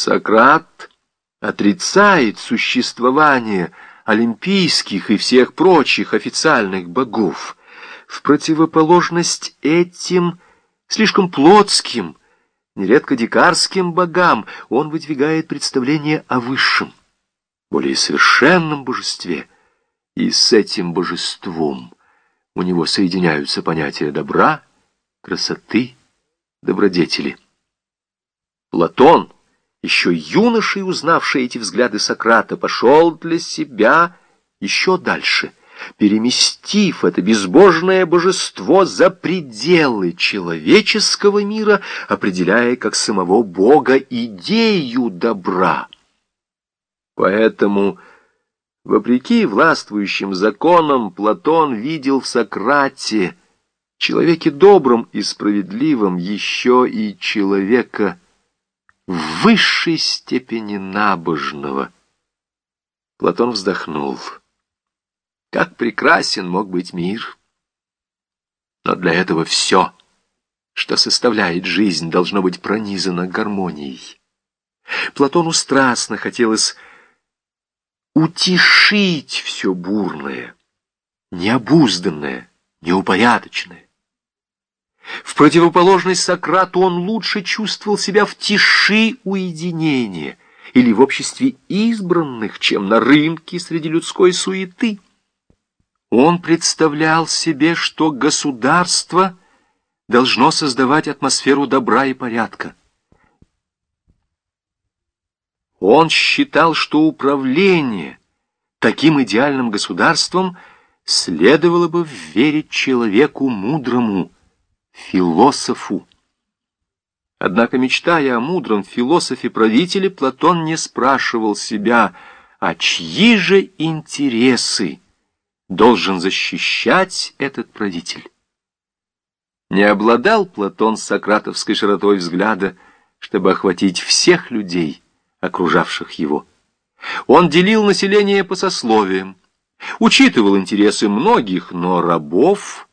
Сократ отрицает существование олимпийских и всех прочих официальных богов. В противоположность этим слишком плотским, нередко дикарским богам он выдвигает представление о высшем, более совершенном божестве, и с этим божеством у него соединяются понятия добра, красоты, добродетели. Платон — еще юношей, узнавший эти взгляды Сократа, пошел для себя еще дальше, переместив это безбожное божество за пределы человеческого мира, определяя как самого Бога идею добра. Поэтому, вопреки властвующим законам, Платон видел в Сократе, человеке добром и справедливом, еще и человека высшей степени набожного. Платон вздохнул. Как прекрасен мог быть мир! Но для этого все, что составляет жизнь, должно быть пронизано гармонией. Платону страстно хотелось утешить все бурное, необузданное, неупорядоченное. В противоположность Сократу он лучше чувствовал себя в тиши уединения или в обществе избранных, чем на рынке среди людской суеты. Он представлял себе, что государство должно создавать атмосферу добра и порядка. Он считал, что управление таким идеальным государством следовало бы верить человеку мудрому, философу. Однако, мечтая о мудром философе-правителе, Платон не спрашивал себя, а чьи же интересы должен защищать этот правитель. Не обладал Платон сократовской широтой взгляда, чтобы охватить всех людей, окружавших его. Он делил население по сословиям, учитывал интересы многих, но рабов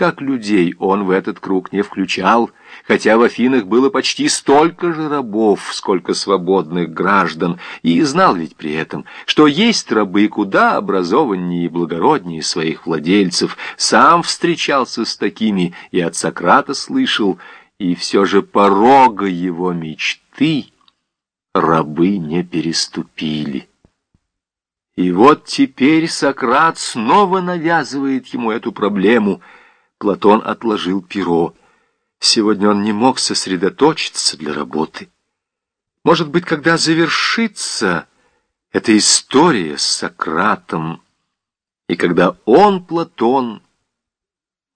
как людей он в этот круг не включал, хотя в Афинах было почти столько же рабов, сколько свободных граждан, и знал ведь при этом, что есть рабы куда образованнее и благороднее своих владельцев, сам встречался с такими и от Сократа слышал, и все же порога его мечты рабы не переступили. И вот теперь Сократ снова навязывает ему эту проблему — Платон отложил перо. Сегодня он не мог сосредоточиться для работы. Может быть, когда завершится эта история с Сократом, и когда он, Платон,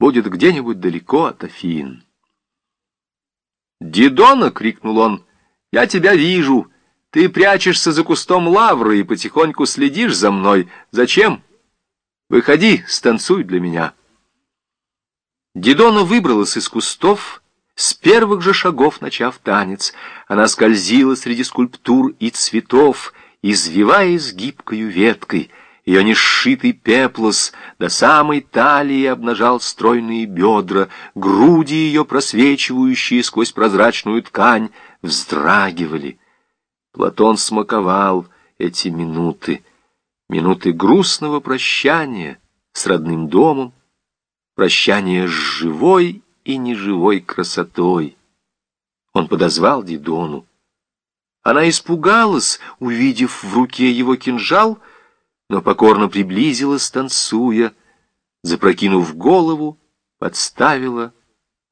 будет где-нибудь далеко от Афин. «Дидона!» — крикнул он. «Я тебя вижу! Ты прячешься за кустом лавры и потихоньку следишь за мной. Зачем? Выходи, станцуй для меня». Дидона выбралась из кустов, с первых же шагов начав танец. Она скользила среди скульптур и цветов, извиваясь гибкою веткой. Ее несшитый пеплос до самой талии обнажал стройные бедра, груди ее, просвечивающие сквозь прозрачную ткань, вздрагивали. Платон смаковал эти минуты, минуты грустного прощания с родным домом, прощание с живой и неживой красотой. Он подозвал Дидону. Она испугалась, увидев в руке его кинжал, но покорно приблизилась, танцуя, запрокинув голову, подставила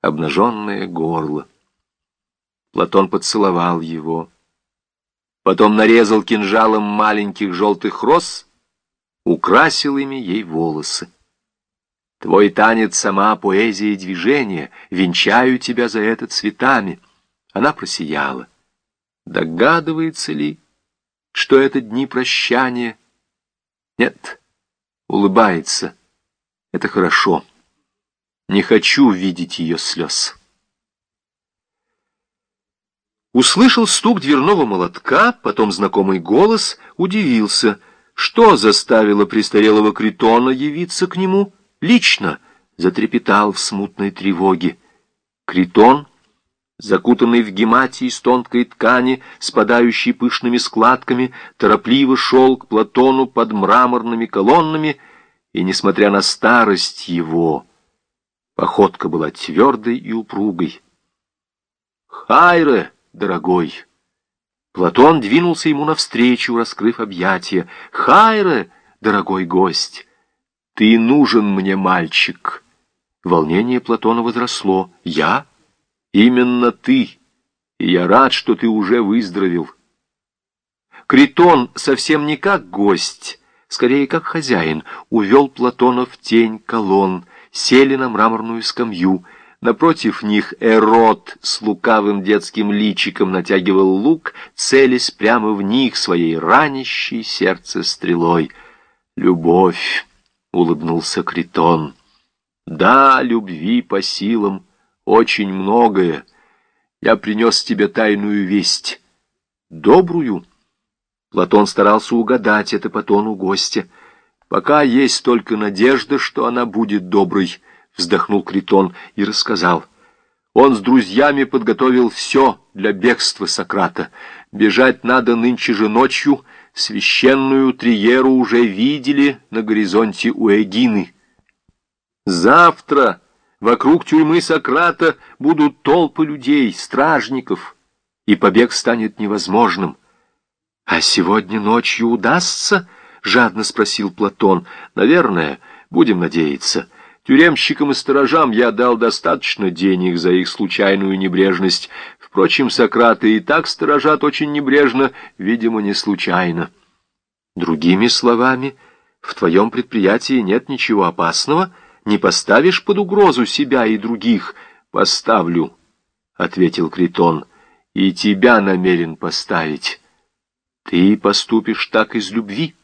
обнаженное горло. Платон поцеловал его. Потом нарезал кинжалом маленьких желтых роз, украсил ими ей волосы. Твой танец сама поэзия и движение. Венчаю тебя за это цветами. Она просияла. Догадывается ли, что это дни прощания? Нет, улыбается. Это хорошо. Не хочу видеть ее слез. Услышал стук дверного молотка, потом знакомый голос, удивился. Что заставило престарелого Критона явиться к нему — лично затрепетал в смутной тревоге. Критон Закутанный в гематии из тонкой ткани, спадающей пышными складками, торопливо шел к Платону под мраморными колоннами, и, несмотря на старость его, походка была твердой и упругой. «Хайре, дорогой!» Платон двинулся ему навстречу, раскрыв объятия. «Хайре, дорогой гость! Ты нужен мне, мальчик!» Волнение Платона возросло. «Я? Именно ты! И я рад, что ты уже выздоровел!» Критон совсем не как гость, скорее как хозяин, увел Платона в тень колонн, сели на мраморную скамью — Напротив них Эрот с лукавым детским личиком натягивал лук, целясь прямо в них своей ранящей сердце стрелой. «Любовь!» — улыбнулся Критон. «Да, любви по силам очень многое. Я принес тебе тайную весть. Добрую?» Платон старался угадать это по тону гостя. «Пока есть только надежда, что она будет доброй» вздохнул Критон и рассказал. Он с друзьями подготовил все для бегства Сократа. Бежать надо нынче же ночью. Священную Триеру уже видели на горизонте у Эгины. Завтра вокруг тюрьмы Сократа будут толпы людей, стражников, и побег станет невозможным. «А сегодня ночью удастся?» — жадно спросил Платон. «Наверное, будем надеяться». Тюремщикам и сторожам я дал достаточно денег за их случайную небрежность. Впрочем, Сократы и так сторожат очень небрежно, видимо, не случайно. Другими словами, в твоем предприятии нет ничего опасного, не поставишь под угрозу себя и других. Поставлю, — ответил Критон, — и тебя намерен поставить. Ты поступишь так из любви.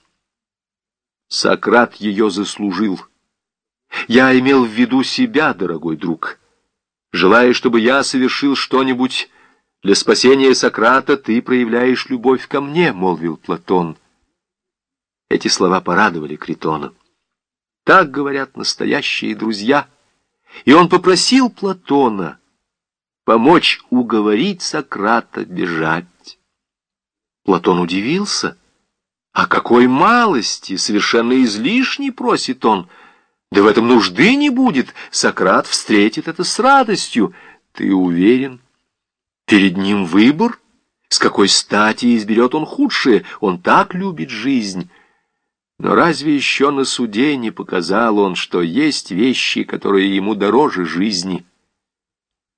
Сократ ее заслужил. Я имел в виду себя, дорогой друг. Желая, чтобы я совершил что-нибудь для спасения Сократа, ты проявляешь любовь ко мне, — молвил Платон. Эти слова порадовали Критона. Так говорят настоящие друзья. И он попросил Платона помочь уговорить Сократа бежать. Платон удивился. А какой малости, совершенно излишней, просит он — да в этом нужды не будет. Сократ встретит это с радостью. Ты уверен? Перед ним выбор? С какой стати изберет он худшее? Он так любит жизнь. Но разве еще на суде не показал он, что есть вещи, которые ему дороже жизни?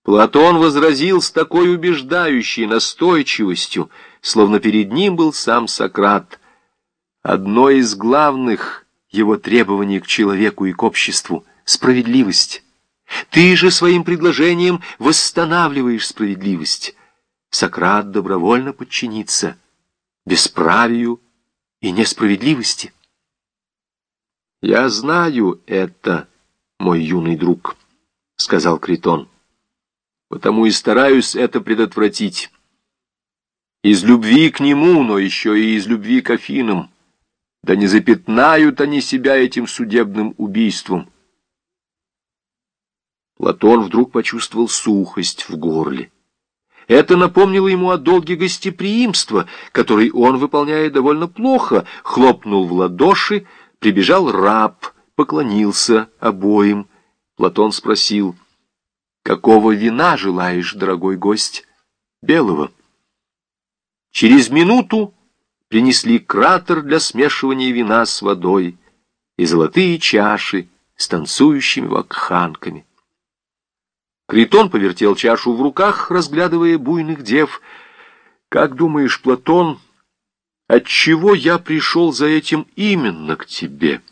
Платон возразил с такой убеждающей настойчивостью, словно перед ним был сам Сократ. Одно из главных его требование к человеку и к обществу — справедливость. Ты же своим предложением восстанавливаешь справедливость. Сократ добровольно подчинится бесправию и несправедливости. «Я знаю это, мой юный друг», — сказал Критон, — «потому и стараюсь это предотвратить. Из любви к нему, но еще и из любви к Афинам». Да не запятнают они себя этим судебным убийством. Платон вдруг почувствовал сухость в горле. Это напомнило ему о долге гостеприимства, который он, выполняя довольно плохо, хлопнул в ладоши, прибежал раб, поклонился обоим. Платон спросил, «Какого вина желаешь, дорогой гость?» «Белого». Через минуту принесли кратер для смешивания вина с водой и золотые чаши с танцующими вакханками. Критон повертел чашу в руках, разглядывая буйных дев. «Как думаешь, Платон, отчего я пришел за этим именно к тебе?»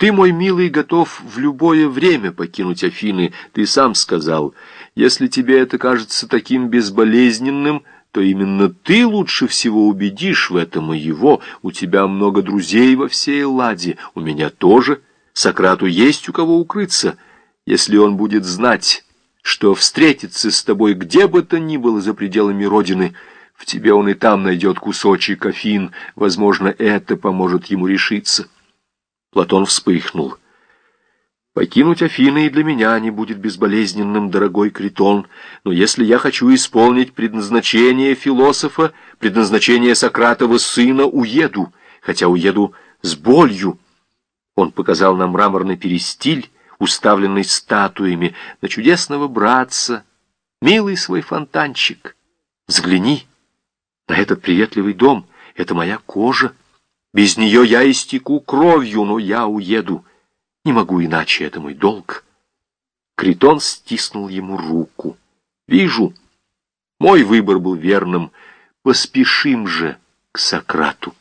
Ты, мой милый, готов в любое время покинуть Афины, ты сам сказал. Если тебе это кажется таким безболезненным, то именно ты лучше всего убедишь в этом и его. У тебя много друзей во всей Ладе, у меня тоже. Сократу есть у кого укрыться. Если он будет знать, что встретится с тобой где бы то ни было за пределами Родины, в тебе он и там найдет кусочек Афин. Возможно, это поможет ему решиться. Платон вспыхнул. Покинуть Афины и для меня не будет безболезненным, дорогой Критон, но если я хочу исполнить предназначение философа, предназначение Сократова сына, уеду, хотя уеду с болью. Он показал нам мраморный перестиль, уставленный статуями, на чудесного братца, милый свой фонтанчик. Взгляни на этот приветливый дом, это моя кожа. Без нее я истеку кровью, но я уеду. Не могу иначе, это мой долг. Критон стиснул ему руку. Вижу, мой выбор был верным. Поспешим же к Сократу.